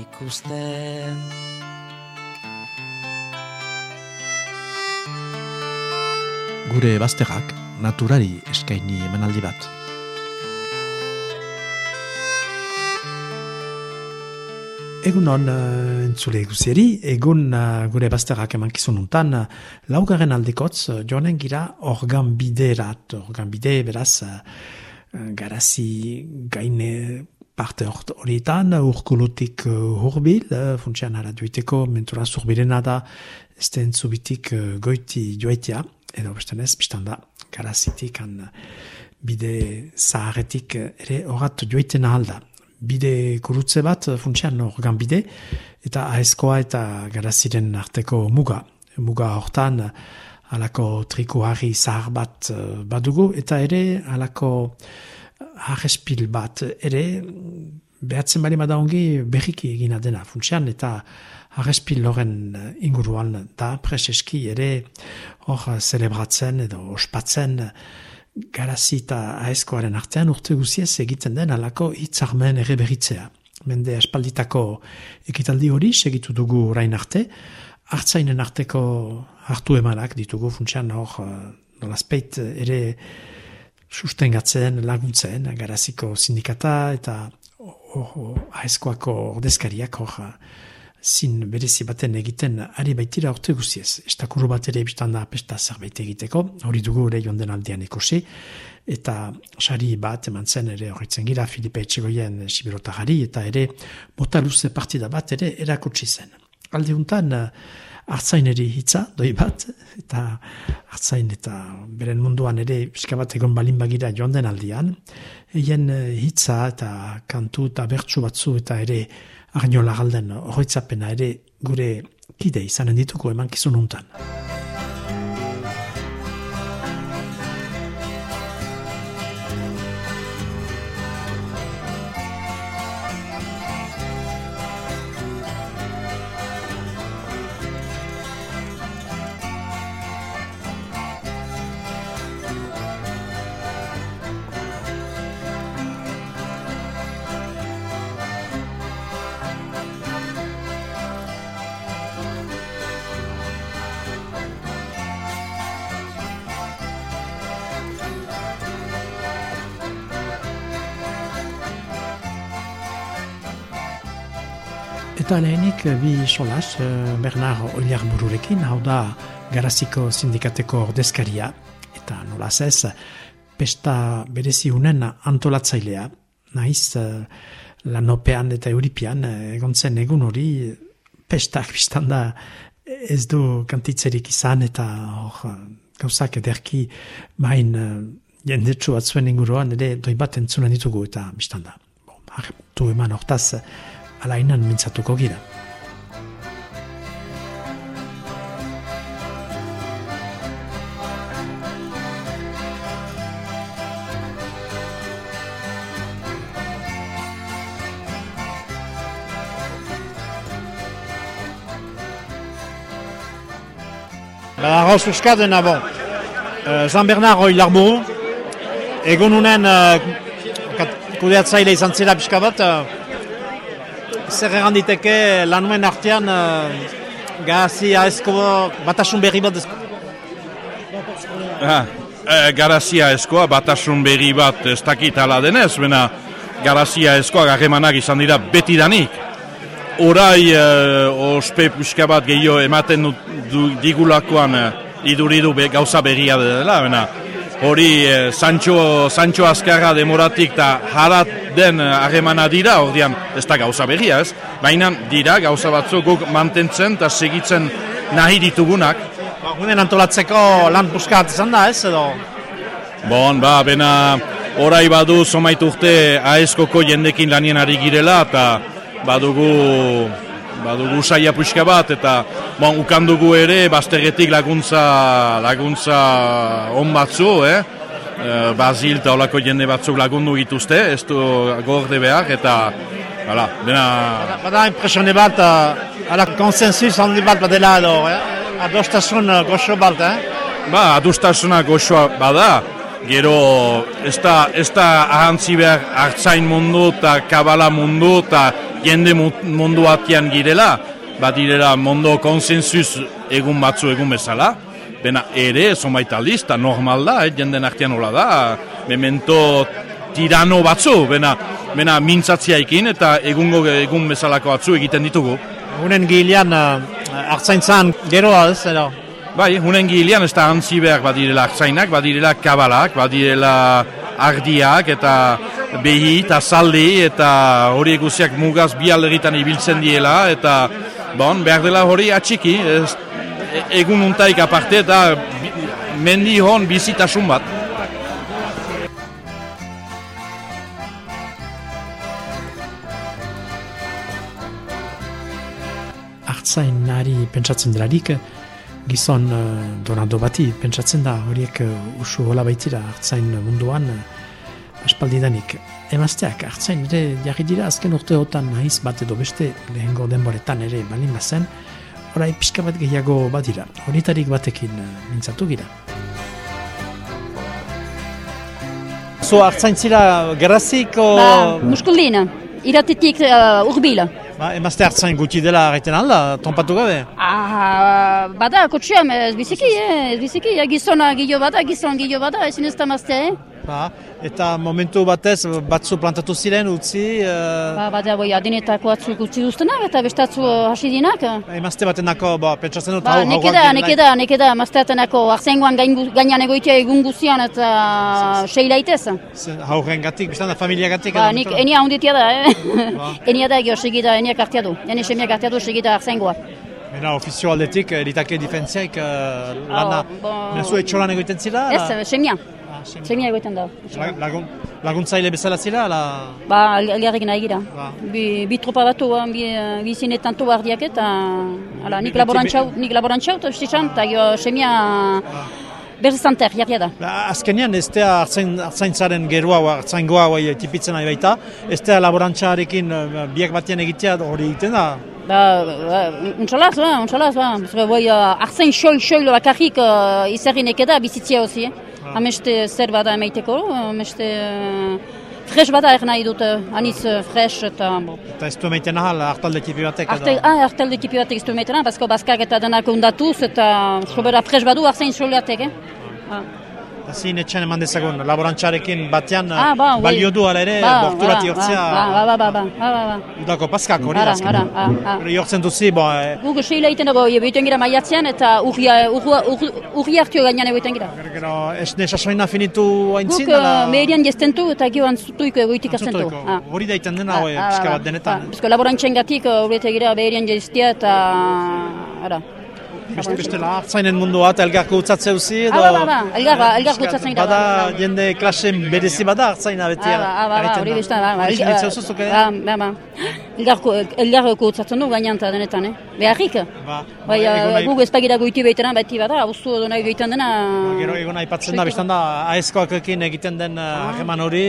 ikusten. Gure bazterrak naturari eskaini emanaldi bat. Egun hon, uh, entzule guzieri, egun uh, gure bazterrak eman kizununtan, uh, laugaren aldekotz, uh, joanen gira organ biderat, organ bide beraz, garazi gaine parte horietan, urkulutik uh, hurbil, uh, funtsian ara duiteko, mentura zurbirena da, ez den zubitik uh, goiti joaitea, edo beste ez, biztan da, garazitik, an, bide zaharetik ere horat joiten ahalda. Bide kurutze bat, funtsian organ bide, eta aezkoa eta garaziren arteko muga. Muga hortan, alako trikuari zahar bat badugu, eta ere alako harrespil bat ere behatzen bali ongi berriki egina dena funtsian eta harrespil loren inguruan da preseski ere hor celebratzen edo ospatzen garazi eta aezkoaren artean urte guziez egiten den alako hitzarmen ere berritzea. Mende espalditako ekitaldi hori segitu dugu orain arte, hartzainen arteko hartu emanak ditugu funtsian hor nolazpeit ere sustengatzen, laguntzen, garaziko sindikata eta aizkoako ordezkariak hor zin berezi baten egiten ari baitira orte guziez. Estakuru bat ere biztan da apesta zerbait egiteko, hori dugu ere jonden aldean ikusi, eta sari bat eman zen ere horretzen gira Filipe Etxegoien Sibirotagari, eta ere bota luze partida bat ere erakutsi zen. Alde untan, hartzaineri hitza, doi bat, eta hartzain eta beren munduan ere pixka bat egon balin bagira joan den aldian, eien eh, hitza eta kantu eta bertsu batzu eta ere arnola galden horretzapena ere gure kide izanen dituko eman kizun Eta lehenik bi solas eh, Bernard Oiliar bururekin, hau da garaziko sindikateko ordezkaria, eta nola zez, pesta berezi unen antolatzailea, naiz eh, lanopean eta euripian, eh, egon zen egun hori, pestak biztan da ez du kantitzerik izan, eta hor, gauzak ederki main jendetsu bat zuen inguruan, ere doi bat entzunan ditugu, eta biztan da. Bon, tu eman hortaz, alainan mintzatuko gira. Badago zuzkaden abo. Uh, Jean Bernard hoi larbu. Egun unen uh, kudeatzaile izan zela pixka bat. Uh, zer egan diteke lanuen artean uh, gazi aezko batasun berri bat ezko? Ah, eh, garazia eskoa batasun berri bat ez dakit ala denez, bena garazia eskoa garremanak izan dira beti danik. Horai uh, ospe puska bat gehiago ematen du, digulakoan uh, iduridu be, gauza berria dela, bena hori eh, Sancho, Sancho Azkarra demoratik eta harat den eh, harremana dira, ordian ez da gauza berria ez, baina dira gauza batzu guk mantentzen eta segitzen nahi ditugunak. Ba, Gunen antolatzeko lan buskat izan da ez edo? Bon, ba, bena orai badu somaitu urte aezkoko jendekin lanien ari girela eta badugu badugu saia puxka bat, eta bon, ukandugu ere, bazterretik laguntza, laguntza on batzu, eh? E, Bazil eta olako jende batzuk lagundu gituzte, ez du gorde behar, eta hala, dena... Bada, impresione bat, uh, ala konsensus handi bat badela edo, eh? adostasun uh, goxo bat, eh? Ba, adustasuna goxoa bada, gero ez da, ez da ahantzi behar hartzain mundu eta kabala mundu eta jende mundu atian girela, bat direla mundu konsensuz egun batzu egun bezala, bena ere, zonbait aldiz, eta normal da, eh, jenden artian hola da, memento tirano batzu, bena, bena mintzatzia ekin eta egungo egun bezalako batzu egiten ditugu. Unen gilean uh, hartzaintzan geroa ez, edo? Bai, hunen gilean ez da antzi behar badirela hartzainak, badirela kabalak, badirela ardiak eta behi eta zaldi eta hori eguziak mugaz bi alderitan ibiltzen diela eta bon, behar dela hori atxiki, ez, egun untaik aparte eta mendi hon bizitasun bat. Artzain nari pentsatzen delarik, gizon uh, donado bati pentsatzen da horiek uh, usu hola baitira hartzain munduan aspaldidanik. Emazteak hartzain ere jarri dira azken urteotan nahiz bat edo beste lehengo denboretan ere balin bazen, orai pixka bat gehiago badira, horitarik batekin uh, mintzatu gira. Zu hartzain zira gerraziko... Ba, muskuldina, iratetik uh, urbila. Ba, emazte hartzain gutxi dela egiten alda, tonpatu gabe? Ah, bada, kotxea, ez biziki, eh, ez biziki, eh, gizona gilo bada, gizon gilo bada, ezin ez da eh? Ba, eta momentu batez batzu plantatu ziren utzi... Uh... Ba, bada, boi, adinetako atzuk utzi duztenak eta bestatzu hasi dinak. Emazte batenako, ba, pentsatzen dut, ba, hau, neke da, neke da, neke da, emazte batenako arzengoan gainan egoitea egun guzian eta sei laitez. Hauren gatik, biztan da, familia gatik. Ba, nik, enia hunditia da, eh? Ba. enia da, egio, segida, enia kartia du, enia semiak kartia du, segida arzengoa. Mena, ofizio aldetik, eritake difentziaik, uh, lana, oh, bon... Mena, zu etxolan egoiten zila? Ez, semia. Semia egoiten da. Lagun, laguntzaile bezala zila? La... Ba, algarrik nahi gira. Ba. Bi, bi tropa batu, bi, bi zinetan to bardiak eta ala, nik laborantxau, nik laborantxau, eta ustizan, eta gio semia ba. berzanter, jarria da. Ba, azkenean, ez da hartzaintzaren gerua, hartzaingoa bai, tipitzen nahi baita, ez da laborantxarekin biak batean egitea hori egiten da? Ba, ba, untsalaz, ba, untsalaz, ba. Bai, hartzain xoi-xoilo bakarrik uh, izerrin ekeda bizitzia hozi, eh? Hameste zer bada emaiteko, hameste fresh bada er nahi dut, aniz fresh eta... Eta ez du emaiten ahal, hartalde kipi batek edo? Ah, hartalde kipi batek ez du emaiten ahal, bazko bazkak eta denak undatuz eta sobera fresh badu hartzen soleatek, eh? Zin etxan eman dezagun, laborantxarekin batean ah, ba, balio du ala ere, ba, borturati hortzea. Ba, ba, ba, ba, ba, ba, ba. Udako paskak hori da. Bara, bara, Hori hortzen duzi, bo... E... Guk seila iten dago, ebiten gira maiatzean eta urri hartio gainean ebiten gira. Gero, ez nesasoina finitu haintzin? Guk uh, meherian jeztentu eta gioan zutuiko egoitik azentu. Hori da iten dena, pixka bat denetan. Bizko laborantxen gatik, hori eta gira meherian jeztia eta... Ara. Beste beste la hartzainen mundua eta elgarko utzatze uzi edo... Ah, ba, ba, ba, elgarko utzatzen gira. Bada jende klase berezi bada hartzaina beti. Ah, ba, ba, hori besta, ba, ba. Ba, ba, Elgarko, elgarko utzatzen du gainan eta denetan, eh? Beharrik? Ba, bai, gu ezpagira goiti behitena, beti bada, abuztu edo nahi goitan dena... Gero egon aipatzen da, bestan da, aezkoak ekin egiten den hageman hori,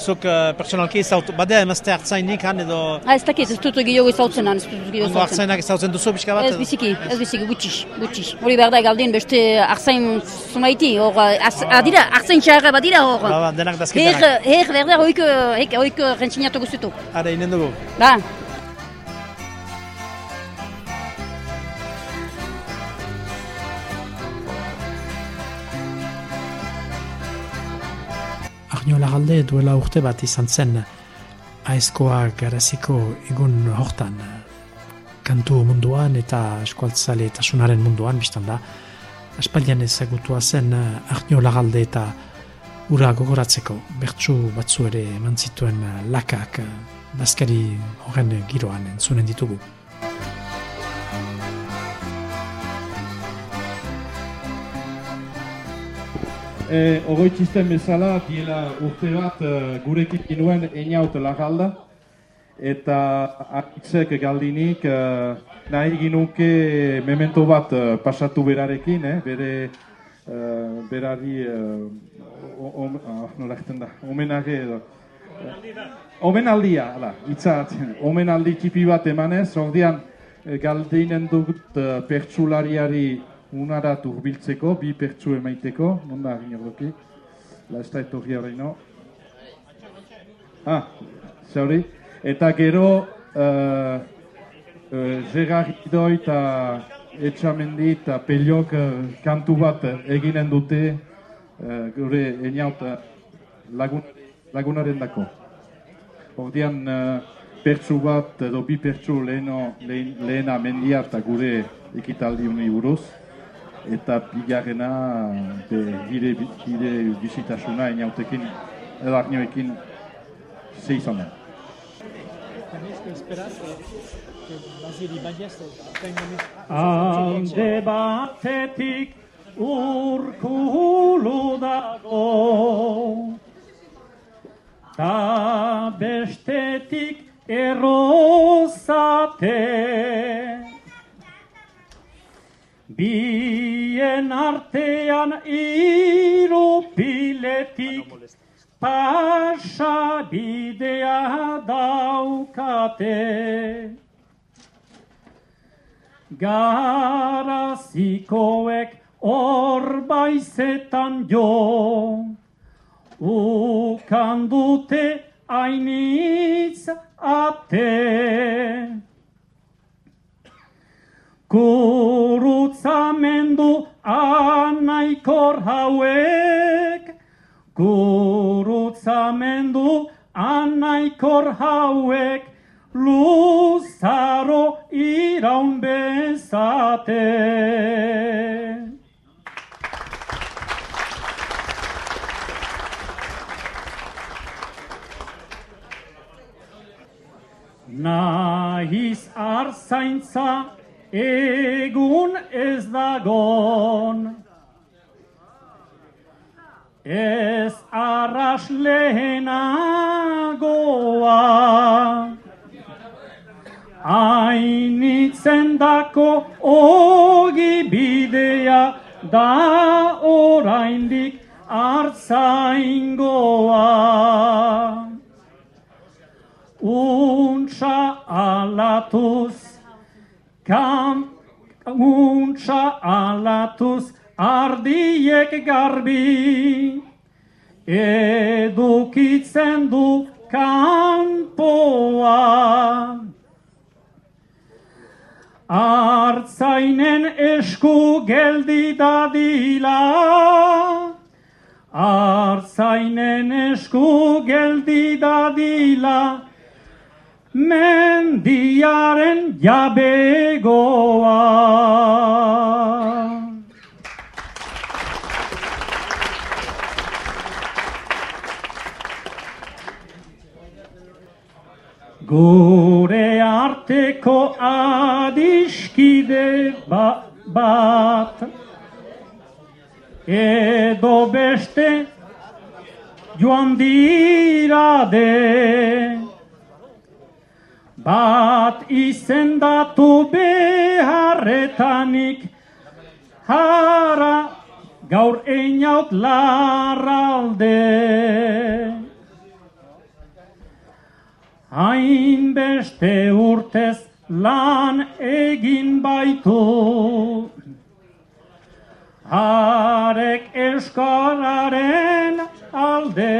zuk personalki izautu, badea emazte hartzainik han edo... Ah, ez dakit, ez dut gehiago izautzen han, ez dut gehiago izautzen. Hartzainak izautzen duzu, pixka bat? Ez biziki, ez biziki, gutxi gutxi. Hori behar da galdien beste arzain zumaiti, hor, adira, arzain txarra badira hor. Ba, ba, denak dazkitenak. Her, her, behar da hoik, hoik, hoik rentsinatu guztetu. Hara, inen dugu. Ba. Arnio Lagalde duela urte bat izan zen aizkoa garaziko egun hortan kantu munduan eta eskualtzale eta sunaren munduan, biztan da, aspaldian ezagutua zen uh, Arnio Lagalde eta ura gogoratzeko. Bertsu batzu ere eman zituen uh, lakak uh, dazkari horren giroan entzunen ditugu. E, Ogoitzisten bezala, diela urte bat, gurekin ginuen eniaut lagalda, eta akitzek galdinik uh, nahi ginuke memento bat uh, pasatu berarekin, eh? bere uh, berari uh, nola da, omenage edo. Omenaldia, ala, itzatzen, omenaldi tipi bat emanez, ordean galdinen dut uh, pertsulariari unarat urbiltzeko, bi pertsu emaiteko, nonda egin erdoki, la ez da etorri horreino. Ah, sorry. Eta gero, uh, uh, Gerard Idoi eta Etxamendi eta Peliok uh, kantu bat eginen dute uh, gure eniaut lagun, lagunaren dako. Ordean, uh, pertsu bat edo bi pertsu leheno, lehen, lehena mendia eta gure ekitaldi uni buruz. Eta bigarrena, be, gire, gire bizitasuna eniautekin, edarnioekin, zeizonen. Alde batetik urkulu dago Ta bestetik errozate Bien artean irupiletik pasa bidea daukate. Garazikoek hor baizetan jo, ukan dute ainitz ate. Kurutzamendu anaikor hauek, Gurutzamendu anaikor hauek luzaro iraun bezate. Nahiz arzaintza egun ez dagon, Ez arras lehenagoa Ainitzen dako ogi bidea Da oraindik hartzaingoa Untsa alatuz Kam Untsa alatuz ardiek garbi, edukitzen du kanpoa. Artzainen esku geldi dadila, Artzainen esku geldi dadila, mendiaren jabegoa. Gure arteko adiskide ba, bat. Edo beste joan dira de. Bat izendatu beharretanik Hara gaur einaut larralde hainbeste urtez lan egin baitu. Harek eskalaren alde,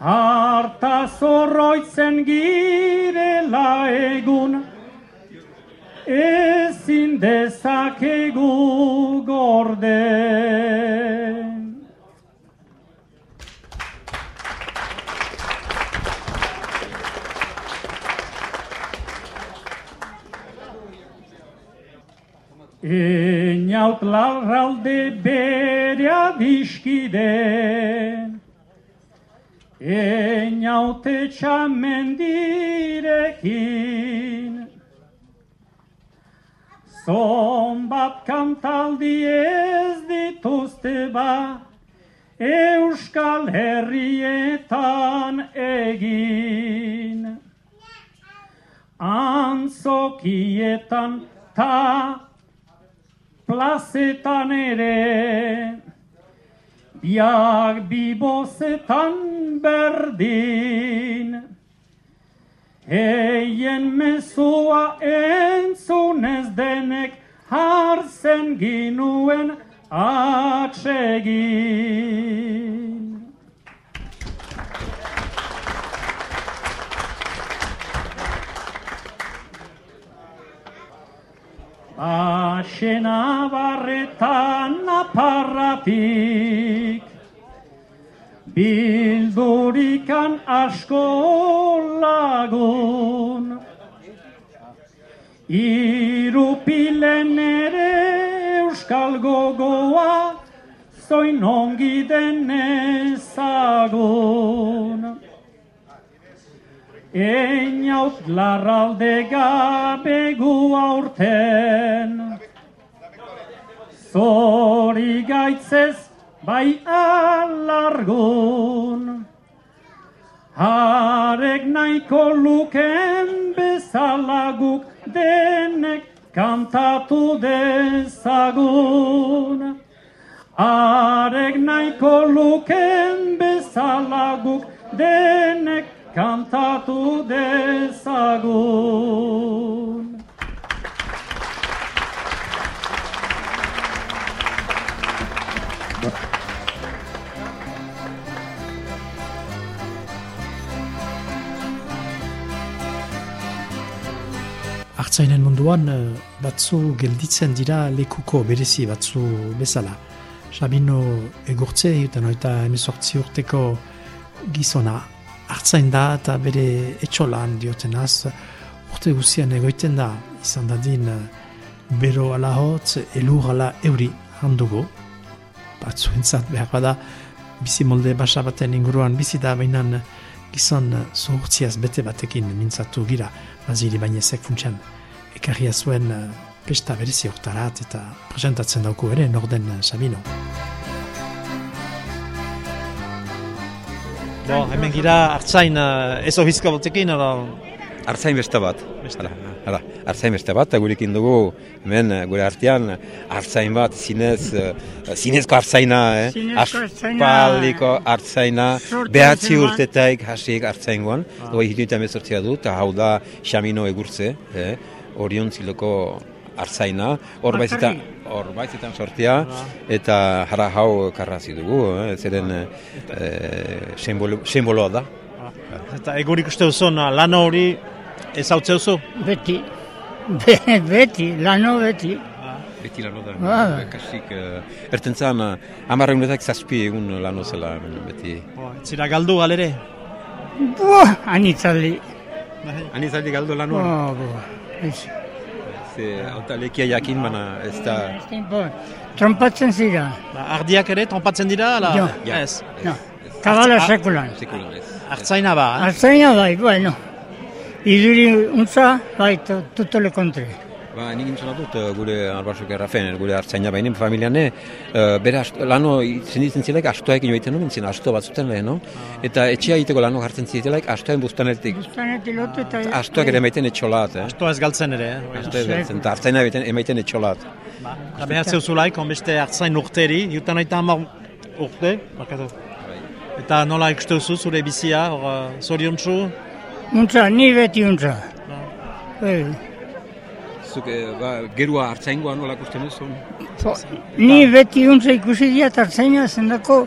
harta zorroitzen girela egun, ezin dezakegu gorde. Einaut larralde berea dizkide, Einaut etxamendirekin, Zon bat kantaldi ez dituzte ba, Euskal Herrietan egin. Antzokietan ta plazetan ere, biak bibozetan berdin. Eien mezua entzunez denek hartzen ginuen atsegin. Asena barretan aparratik, bildurikan asko lagun. Irupilen ere euskal gogoa, zoin ongi denezagun. Einaut larralde gabe gu aurten, Zori gaitzez bai alargun, Harek nahiko luken bezalaguk denek kantatu dezagun. Harek nahiko luken bezalaguk denek kantatu dezagun. Artzainen munduan eh, batzu gelditzen dira lekuko berezi batzu bezala. Sabino egurtze eta noita emezortzi urteko gizona hartzain da eta bere etxolan diotenaz urte guzian egoiten da izan dadin bero ala hotz, elur ala euri handugu. Batzuentzat behar bada bizi molde basa baten inguruan bizi da bainan gizon zuhurtziaz bete batekin mintzatu gira baziri bainezek funtsen ekarria zuen eh, pesta berezi hortarat eta presentatzen dauku ere norden eh, Sabino. Bo, hemen gira hartzain uh, ez ofizka batekin, ala... Artzain beste bat. Hala, hala, artzain beste bat, eta gurekin dugu, hemen eh, gure artean, artzain bat, zinez, uh, zinezko artzaina, eh? Zinezko artzaina. Aspaldiko artzaina, behatzi urtetaik hasiek artzaingoan, ah. doi hitu eta du, eta hau da Xamino egurtze, eh? orion ziloko artzaina, hor baizetan, hor baizetan sortia, eta jara hau karrazi dugu, eh? zeren eh, simbolo, simboloa da. Eta egurik uste duzu, lan hori ez hau zeuzu? Beti, Be, beti, lano beti. Beti lano da, Ah. kasik, uh, ertentzan, uh, amarra egunetak zazpi egun lano zela, beti. Bo, Zira galdu galere? Buah, anitzaldi. Anizaldi galdu lano, Buah, buah. Ze auta lekia jakin, baina ez da... Trompatzen zira. Ba, ardiak ere, trompatzen dira, ala? Jo. Ja. Ez. No, kabala sekulan. Sekulan ez. Artzaina ba, eh? Arzaina bai, bueno. Iduri untza, bai, to- tutto le kontre. Ba, nik intzona dut uh, gure albasuk errafen, gure hartzaina bainen familiane, uh, bere astu, lano zenditzen zilek astoekin joiten nuen zen, asto bat zuten lehen, no? Eta etxea egiteko lano jartzen zitelek astoen bustanetik. Bustanetik lotu eta... Astoak ere emaiten etxolat, eh? Astoa ez galtzen ere, eh? Asto ez galtzen, eta hartzaina emaiten, etxolat. Ba, eta behar zeuzulaik, onbeste hartzain urteri, jutan aita hamar urte, barkatu. Eta nola ikuste duzu zure bizia, hor, uh, zoriontsu, Untza, ni beti untza. Bai. Zuk, eh, ba, gerua hartzaingoa nola ikusten duzu? So, ni beti untza ikusi diat artzaina zendako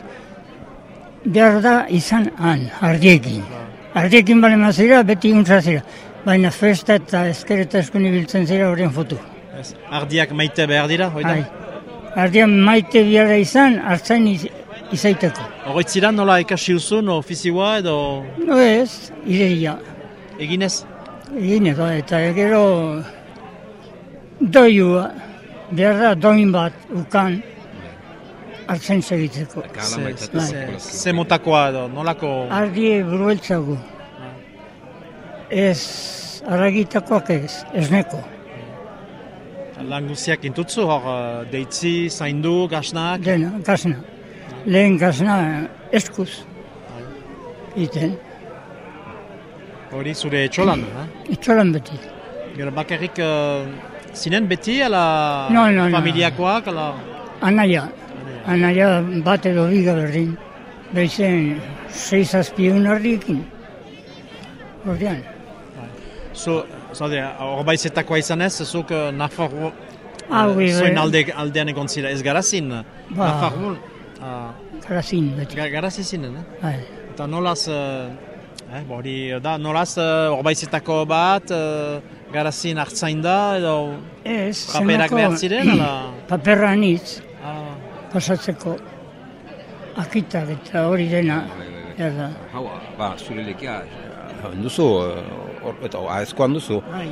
behar da izan han, ardiekin. Ardiekin bale mazira, beti untza zira. Baina festa eta ezkereta eskun ibiltzen zira horren fotu. ez, ardiak maite behar dira, hoi da? Hai. Ardian maite biara izan, artzain iz, izaiteko. Horretzira nola ikasi duzun, ofizioa edo No ez, ideia. eginez? Egineko, eta gero doiua, behar da doin bat ukan hartzen maitatu. Ze, motakoa edo, nolako... Ardie burueltzagu. Ez, aragitakoak ez, esneko. Lan guziak intutzu, hor, uh, deitzi, zaindu, gasnak, Dena, gasna. lehen gazna eskuz. Iten, Hori zure etxolan, eh? itxolan beti. Gero bakarrik uh, zinen beti, ala No, no, no. familiakoak, ala... Anaia, anaia bat edo biga berdin. Beizen, sei zazpion ardiekin. Ordean, Zu, zaude, horbaitzetakoa izan ez, zuk uh, Nafarro... Ah, eh, oui, Zoin oui. alde, aldean egon zira, ez garazin, Ba. Nafarro... Uh, karazin beti. ga, garazi zinen, eh? Bai. Eta nolaz, uh, eh, bo, hori da, nolaz uh, horbaizetako bat, uh, garazin hartzain da, edo Ez, paperak behar ziren, ala... Paperra anitz, Ah, pasatzeko akitak eta hori dena. Eta, Hau, ba, zure lekia, duzu, or, eta aezkoan duzu, bai,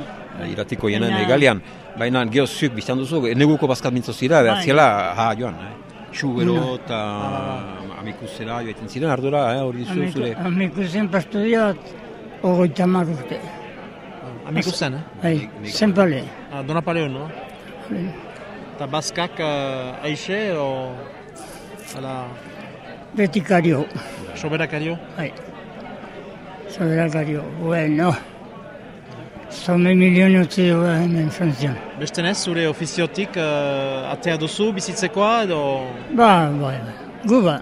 iratiko jenen Baina- egalian, baina geho zuk biztan duzu, neguko bazkat mintzo zira, Bai. ziela, ha, joan, eh? Xubero No. eta amikuzera joaiten ziren, ardura, eh, hori zu, zure. amiku zen pastudia bat, ogoita mar urte. amiku zen, eh? Bai, zenpale. Ah, Dona Paleo, no? Eta bazkak uh, aixe, o... Ala, Beti kario, soberakario? bai. Sobera kario, bueno. Zome milion utzi dugu hemen frantzian. Beste nez, zure ofiziotik uh, atea duzu bizitzekoa, edo... Ba, bai, bai. Gu ba.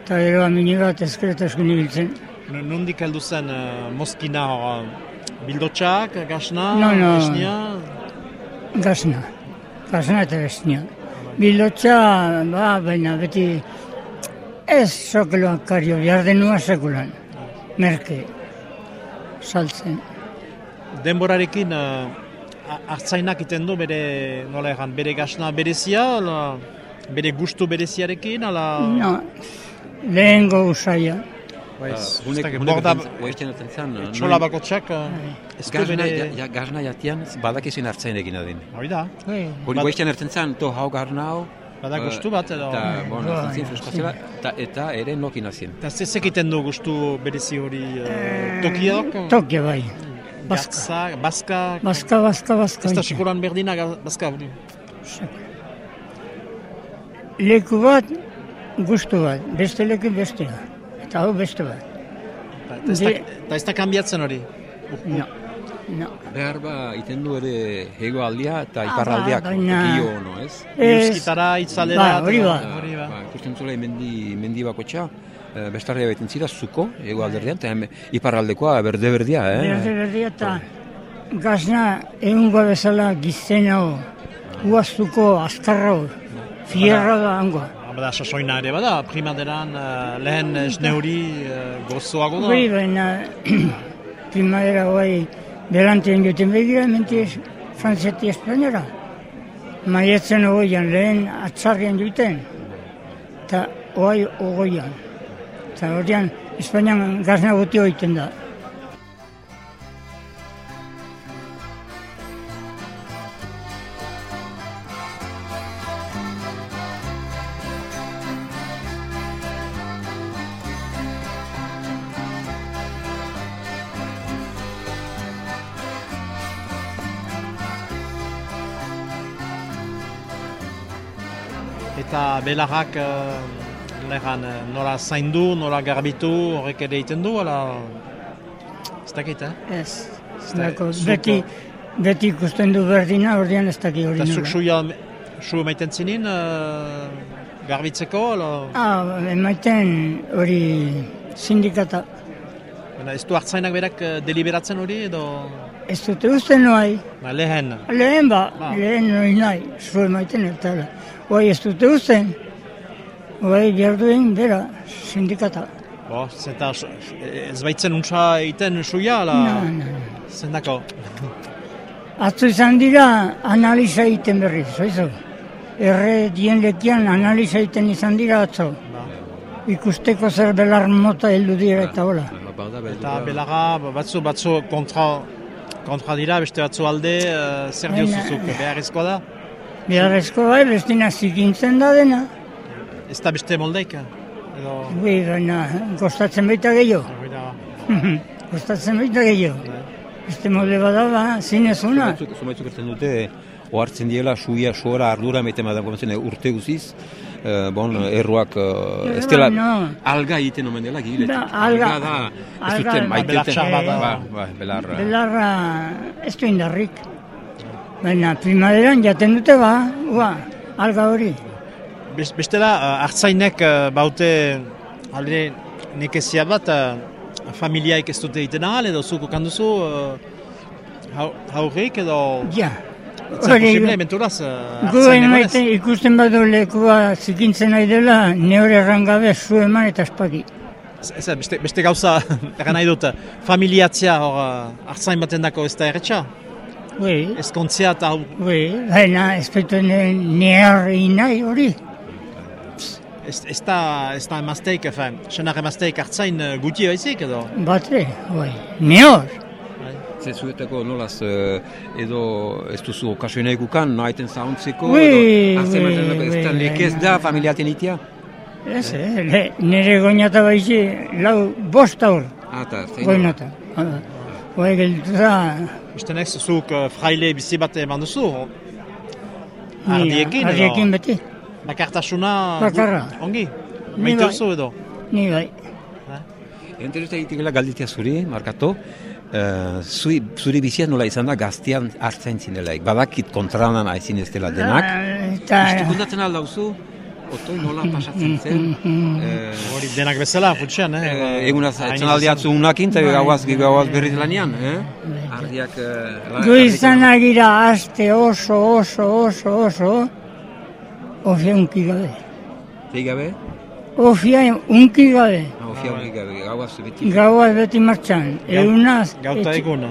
Eta gero amini bat ezkeretaskun ibiltzen. Nondik heldu zen uh, Moskina uh, bildotxak, gasna, No, no. esnia... Gazna. Gazna eta bestia. Bilotxa, ba, baina beti ez sokeloan kario, behar denua sekulan. Merke. Saltzen. Denborarekin uh, hartzainak iten du bere, nola egan, bere gasna berezia, ala, bere gustu bereziarekin, ala... No, lehengo usaia. Baiz, hunek borda, oesten aten zan, txola bakotxak, uh, Gazna, ja, gazna jatian, badakizun hartzainekin adin. Hori da, Bai. Hori goizten erten zan, to hau garna hau. bada eh, gustu bat, edo... Eta, bon, Bai, hartzen bai, freskoazela, eta, eta ere nokin azien. Eta zezek iten du gustu berezi hori uh, tokiok? Tokia bai. Baska. Baska... Baska, baska, baska. Ez da sekuran berdina baska hori. Leku bat, gustu bat. Beste leku bestea. Eta hau beste bat. Eta ez da- eta ez da kanbiatzen hori. No. No. Behar ba, iten du ere hego aldia eta Ah, iparraldiak, ba, baina- tokio, no, ez? Ez, Euskitara, itzalera... Ba, hori ba. Hori ba. Ba, ikusten zula mendi, mendi bakotxa, eh, bestarria baiten zira, zuko, ego alderdian, eta iparraldekoa berde-berdia, eh? berde berdia eta gazna egungo bezala gizena ho. Uaztuko azkarra ho. Fierra da hango. Bada, sasoina ere bada, primaderan uh, lehen esne hori uh, gozoago da. Hori baina primavera guai delantean joten begira, menti ez, frantzeti espainora. Maietzen ogoian, lehen atzarrian joiten, eta oai ogoian. Eta horian, Espainian gazna guti hoiten da. Belarrak uh, lehan, nola zaindu, nola garbitu, horrek ere egiten du, ala... Ez dakit, eh? Ez. da- Dako, beti, beti ikusten du berdina, ordean ez daki hori Eta zuk suia, su maiten zinin, uh, garbitzeko, ala... Ah, emaiten hori sindikata. Baina ez du hartzainak berak uh, deliberatzen hori, edo... Ez dute usten noai. Ba, lehen. Lehen ba, Ba. lehen nahi, zu emaiten eta da. Oai ez dute usten. Oai behar duen, bera, sindikata. Bo, zeta, s- ez baitzen untsa egiten suia, ala... No, no, no. Zendako. Atzo izan dira analiza egiten berriz, oizu. Erre dien lekian analiza egiten izan dira atzo. Ba. Ikusteko zer belar mota heldu dira eta hola. Eta belarra, ba, batzu, batzu kontra, kontra dira, beste batzu alde, uh, zer diozuzuk, beharrezkoa da? Biarrezko bai, bestina zikintzen da dena. Ez da beste moldeik? Edo... Ui, baina, kostatzen baita gehiago. Da. kostatzen baita gehiago. Beste molde bada, ba, zinezuna. Zumatzuk erten dute, ohartzen diela, suia, suora, ardura, meite madan urte guziz, eh, bon, erruak, eh, ez dela, alga egiten omen dela, giletik. Da, alga- da, ez alga- duten, maiteten. Ba, ba, belar. eh, Belarra ez du indarrik. Baina primaderan jaten dute ba, ua, alga hori. Best- Bestela, uh, hartzainek uh, baute alde nekezia bat uh, familiaik ez dute egiten ahal edo zuko kanduzu uh, hau- haurrik edo Ja. Posible, menturaz, uh, Gu hartzain emaiten ikusten badu lekua zikintzen nahi dela, neure errangabe zu eman eta espaki. Ez, beste, beste gauza, egan nahi dut, familiatzia hor uh, hartzain baten dako ez da erretxa? Ui, Ez kontzia eta hau, ui, baina ez neharri nahi hori. ez, ez da, ez da emazteik, efen, senar emazteik hartzain uh, guti baizik edo? Batre, ui, nehor. Ze zuetako nolaz, eh, edo ez duzu okasionaik gukan, nahaiten zahontzeko, Ui, edo hartzen ui, baten ez da lekez familiaten itia? Ez, eh, le, nire goinata baizi, lau, bost aur, Ah, eta, zein? goinata. Ui, geltu da, Beste nez, zuk uh, fraile bizi bat eman duzu? Ardiekin edo? Ardiekin beti, Bakartasuna... Bakarra. Ongi? Maite bai. edo? ni bai. Enteresta egitekela galditea zuri, markatu, uh, zuri, zuri bizia nola izan da gaztean hartzen zinelaik. Badakit kontranan aizin ez dela denak. Ah, Eta, Istukundatzen aldauzu, otoi nola pasatzen zen. eh, Hori denak bezala, futxean, eh? eh, Egunaz, Hain etzen aldiatzu unakin, eta Bai. gauaz, gauaz berriz lanian, eh? Ardiak... eh, gu izan agira aste oso, oso, oso, oso, ofia unki gabe. Zei gabe? Ofia unki gabe. Ofia honik gabe, gauaz beti. Gaua beti martxan, eunaz, Gauta eguna.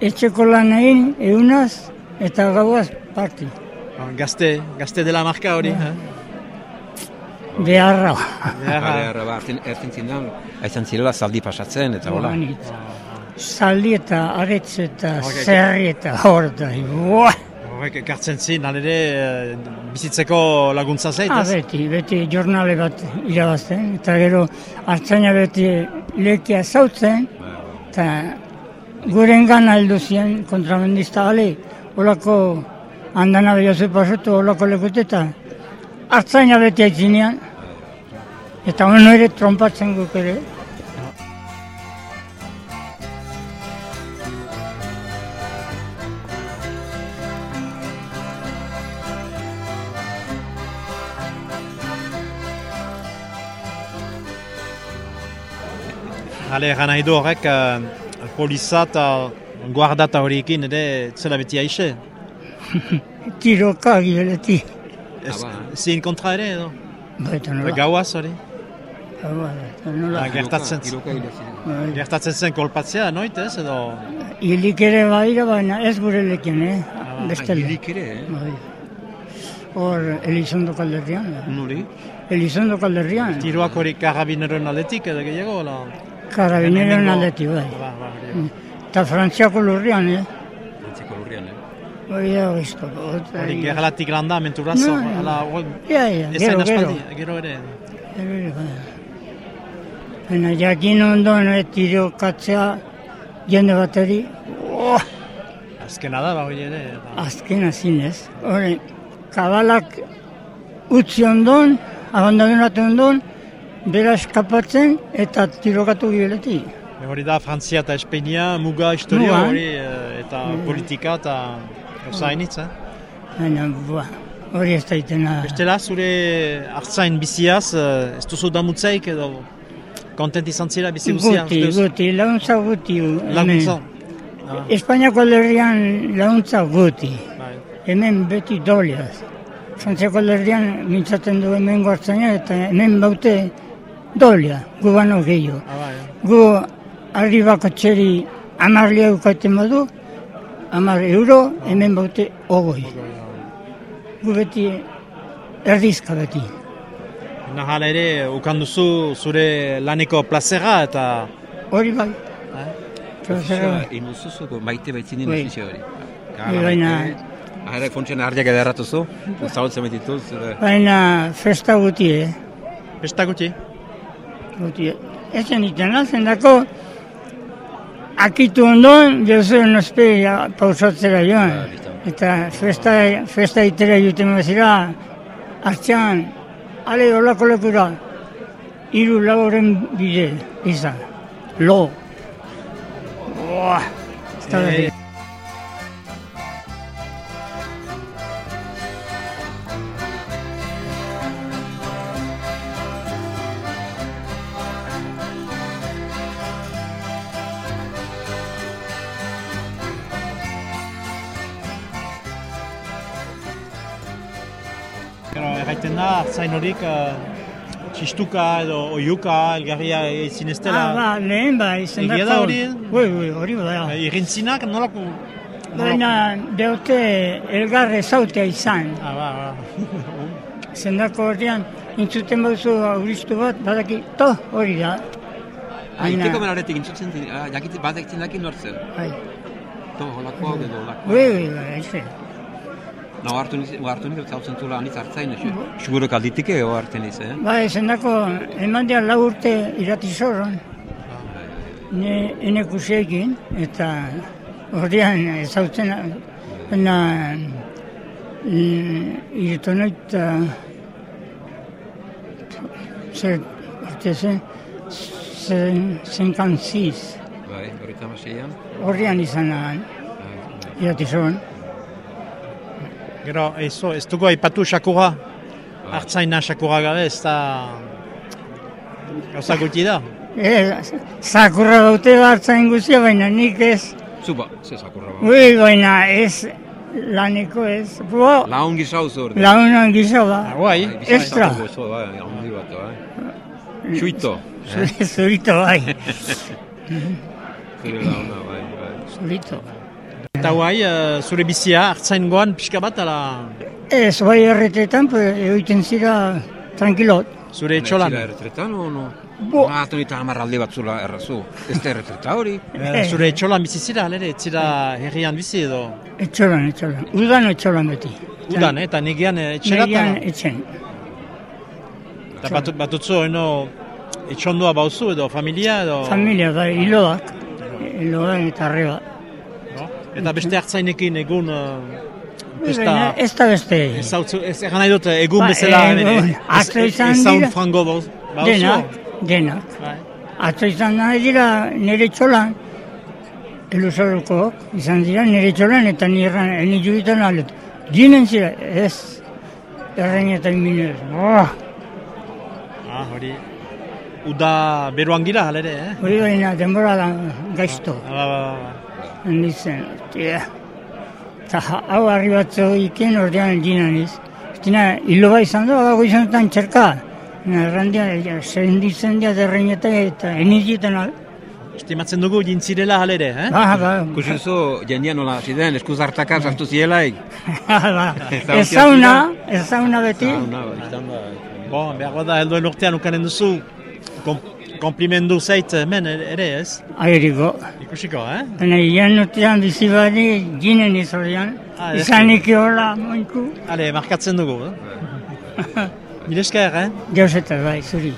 etxeko lan egin, eunaz, eta gauaz parti. Ah, Gazte, gazte dela marka hori, eh? Beharra. Beharra. Ba, erten, erten zindan, aizan zirela zaldi pasatzen, eta hola. Zaldi eta aretz eta Ok, zerri eta hor da. Horrek ekartzen zin, alere eh, bizitzeko laguntza zait, Ah, beti, beti jornale bat irabazten, eta gero hartzaina beti lekia zautzen, eta guren gana heldu ziren kontramendista gale, holako andana behiozu pasatu holako lekuteta, hartzaina beti aitzinean, eta ono ere trompatzen guk ere. Ale, gana nahi du horrek, uh, poliza eta guardata horiekin ere zela beti aixe. Tiroka gibeleti. Ez, Ah, ba. zin kontra ere, edo? Baita nola. Gauaz hori. Nola. Ah, gertatzen, ziren. Bai. gertatzen zen kolpatzea, noit ez, edo? Hilik ere badira, baina ez gure lekin, eh? Ah, Bestela. hilik ere, eh? Bai. Hor, Elizondo kalderrian. Nori? Elizondo kalderrian. Tiroak hori karabineroen aldetik edo gehiago, la... Karabineroen Lehenengo- aldeti, bai. Ba, ba, hori. Eta frantziako lurrian, eh? Antzeko lurrian, eh? Hori da, gizko. Hori gerlatik landa, menturaz, No, no, ala, hori, Ja, ja, gero, gero. gero ere. Gero ere, bai. Baina jakin ondoen, eh, tirokatzea jende bateri, oh, Azkena da, ba, hori ere. eta- azken zinez. Hori, kabalak utzi ondon, abandonatu ondon, bera eskapatzen eta tirokatu gibeleti. Hori da, Frantzia eta Espainia, muga historia hori, eh, eta politika eta gauza hainitz, eh? Baina, bua, hori ez daitena. Bestela, zure hartzain biziaz, eh, ez duzu damutzaik edo kontent izan zira bizi guzia? Guti, guti, launtza guti. hemen. Laguntza. Ah, Espainiako lerrian launtza guti. bai. Hemen beti doliaz. Frantziako lerrian mintzaten du hemen gortzaina eta hemen baute dolia, gu bano gehiago. Ah, bai, eh. Gu arribako txeri amar badu, amar euro, hemen baute ogoi. Gu beti erdizka beti. Nahala ere, ukan duzu zure laneko plazera eta... Hori bai. Eh? Plazera bai. Inuzuzuko maite baitzinen Bai. ofizio hori. Bai, baina- Ahara, fontxen ardiak edarratu zu, zahutzen betitu. Baina festa guti, eh? Besta gutxi? Guti. Ez zeniten altzen dako, akitu ondoen, jozuen ospe pausatzera joan. Eta festa, festa itera juten bazira, Artxean, ale olako lekura, iru lauren bide izan. Lo. Boa. Ez da Eh, erraiten da, artzain horik, uh, txistuka edo oiuka, elgarria ezin ez dela. Ah, ba, lehen ba, izan Egia da hori? Ui, ui, hori da. Eh, Irrintzinak nolako... Baina, deute elgarre zautea izan. Ah, ba, ba. Zendako horrean, intzuten bauzu auristu bat, badaki, to, hori da. Ah, iteko meraretik intzutzen, ah, jakit, bat ektzen dakin nortzen. Bai. To, holako hau edo holako. Ui, ui, bai, No, hartu niz, hartu niz, zautzen zula anitz hartzain, Seguro kalditike ego hartzen niz, eh? Bai, zendako, eman dira lau urte irati zorron. Ne, ene kusiekin, eta horrean ezautzen, baina mm, ireto noita, zer, urte zen, zen, zenkan ziz, Bai, horita maseian. horrean izan nahan, irati zorron. Gero, ez, ez dugu aipatu sakura, hartzaina sakura gabe, ez da... Gauza guti da. E, zakurra daute hartzain guztia, baina nik ez, Zuba, ze zakurra ba. ui, baina ez, laneko ez, bo, Laun gizauz hor. launan gisa ba, Guai, extra. Bai, handi bat, bai. Zurito bai, Zure launa, bai, bai. Eta guai, uh, zure bizia hartzain goan pixka bat, ala Ez, bai erretetan, pues, egiten zira tranquilot. zure etxolan. Zira erretretan, o no? Bo. Ah, tu eta amarralde bat zula errazu. Ez da erretreta hori. Eh, zure etxolan bizi zira, alere, ez zira herrian bizi edo. Etxolan, etxolan. Udan etxolan beti. Udan, eh, eta negian eh, etxerat. Negian etxen. Eta batut, batutzu, eno, etxondua bauzu edo familia edo... Familia da, hiloak. Hiloak eta arreba. Eta beste hartzainekin egun... Uh, Baina Ez da beste. Ez ez egan nahi dut, egun Ba, bezala... eh, atzo ez- izan ez dira. frango bauz, bauzu. Denak, denak. Bai. Atzo izan nahi dira nire txolan, elusoroko, izan dira nire txolan eta nire eni jubitan alet. Ginen zira, ez, errein eta inbinez. Oh, Ah, hori... Uda beruan gira, halere, eh? hori baina denbora gaizto. Ah, ba, ba, ba. Nintzen, tia. Eta ha- hau arribatzo iken ordean ginen iz. Estina, hilo bai izan da, gago izan zutan txerka. Errandia, zenditzen dia derreineta eta enizietan al. Estimatzen dugu jintzirela halere, eh? Ba, ba, Kusi zu, jendia nola ziren, eskuz hartaka sartu zielaik. ba. Ezauna, ezauna beti. Zauna, bai, izan da. Bon, behar da, helduen urtean ukanen duzu, komplimendu zait hemen ere, ez? Airiko. Ikusiko, eh? Baina ian urtean bizi badi ginen. Ah, eske. Izanik hola, moinku. Hale, markatzen dugu, eh? Mil esker, eh? Gauzeta, bai, zuri.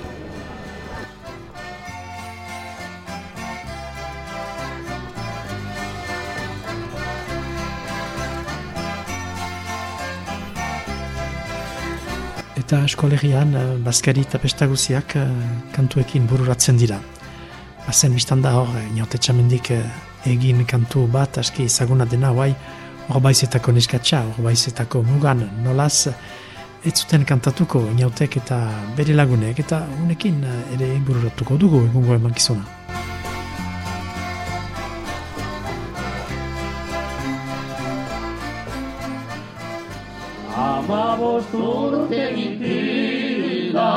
Eta eskolegian, eh, bazkari eta pestaguziak eh, kantuekin bururatzen dira. Bazen biztan da hor, eh, inaute txamendik egin kantu bat, aski ezaguna dena guai, hor baizetako neskatxa, hor baizetako mugan, nolaz, ez zuten kantatuko inautek eta bere lagunek, eta unekin eh, ere bururatuko dugu egungo emankizuna. Amabost urte gitila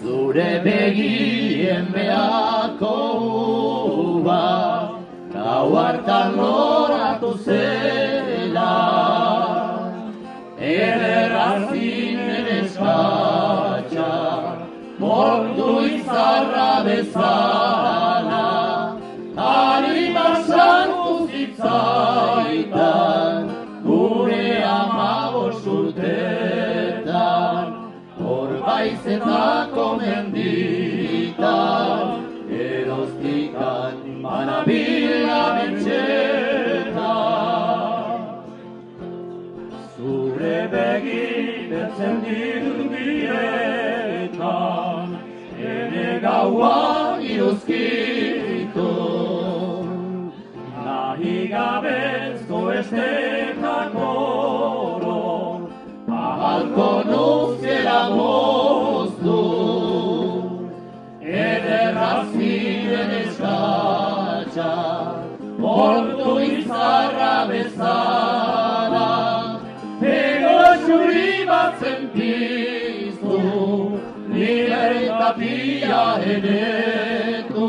Zure begien beako uba Gau hartan loratu zela Ederrazin eskatxa Mortu izarra bezala baizetako menditan Eroztikan manabila betxetan Zure begin agertzen dirbietan, ere gaua iruzkitu. Nahi gabezko estekak oro, ahalko nuzera moztu. Ederra ziren eskatxa, portu izarra bezala, Ego xuri bat zenpiztu, libertatia edetu,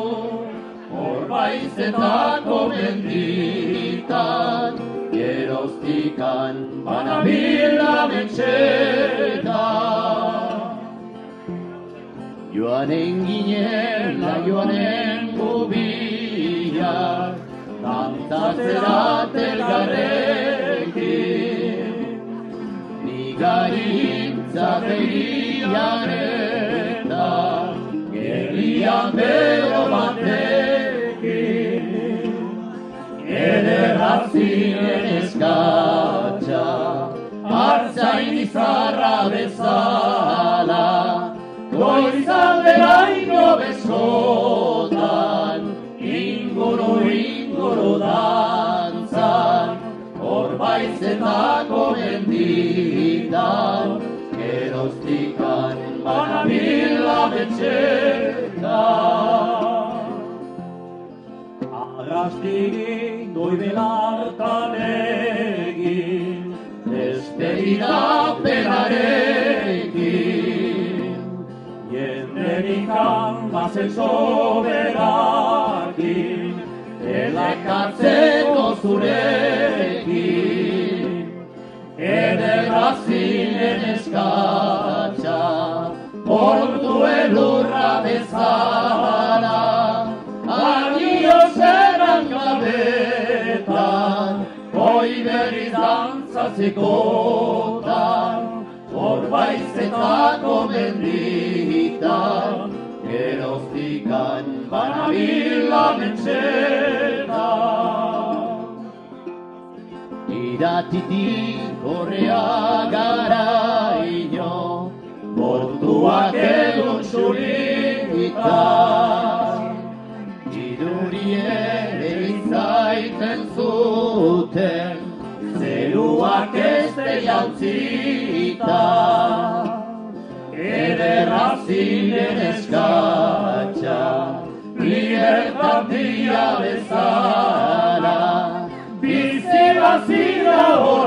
Horbaizetako menditan, geroztikan banabila metxetan. Joanen ginen la joanen gubiak, Dantzatzera telgarrekin, Nigarintza begian eta Gerrian bero batekin Ederra ziren eskatxa Artzain izarra bezala Goizaldera ingo besotan Inguru inguru dantzan Horbaizetako menditan Geroztikan banabila betxetan. Arrastigin goibelartan egin Despedida Jenderikan bazen soberakin Elakatzeko zurekin Ederra zinen eskatxa Portu elurra bezala Agio zeran gabetan Hoi berriz dantzatzekotan Horbaizetako menditan Geroztikan banabila mentxetan Iratitik horrea gara ino Portuak egun zuritan Idurien egin zuten Zeruak este jantzita Ederra ziren eskatxa Libertatia bezala Bizi bazira oraino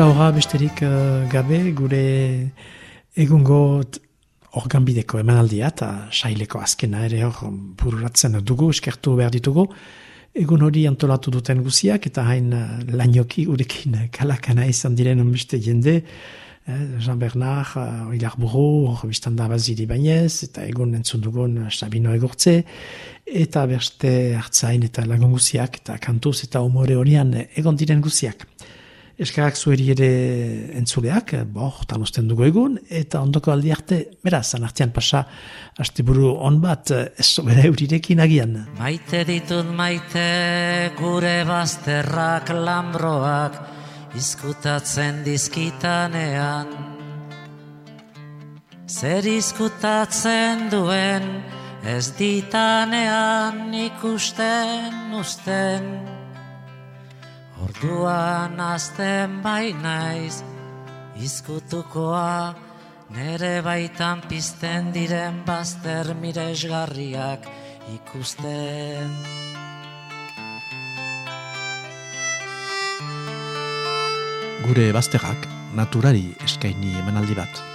Eta horra besterik eh, gabe gure egungo organbideko emanaldia eta saileko azkena ere hor bururatzen dugu, eskertu behar ditugu. Egun hori antolatu duten guziak eta hain eh, lainoki urekin kalakana izan diren beste jende, eh, Jean Bernard, uh, Oilar Buru, biztan da Bainez, eta egun entzun dugun Sabino Egurtze, eta beste hartzain eta lagun guziak, eta kantuz eta umore horian egon diren guziak. Eskarak zueri ere entzuleak, bo, tan usten dugu egun, eta ondoko aldi arte, beraz, anartian pasa, asteburu on bat, ez sobera eurirekin agian. Maite ditut maite gure bazterrak lambroak izkutatzen dizkitanean. Zer izkutatzen duen ez ditanean ikusten usten. Orduan azten bai naiz Izkutukoa nere baitan pizten diren bazter miresgarriak ikusten Gure bazterrak naturari eskaini emanaldi bat.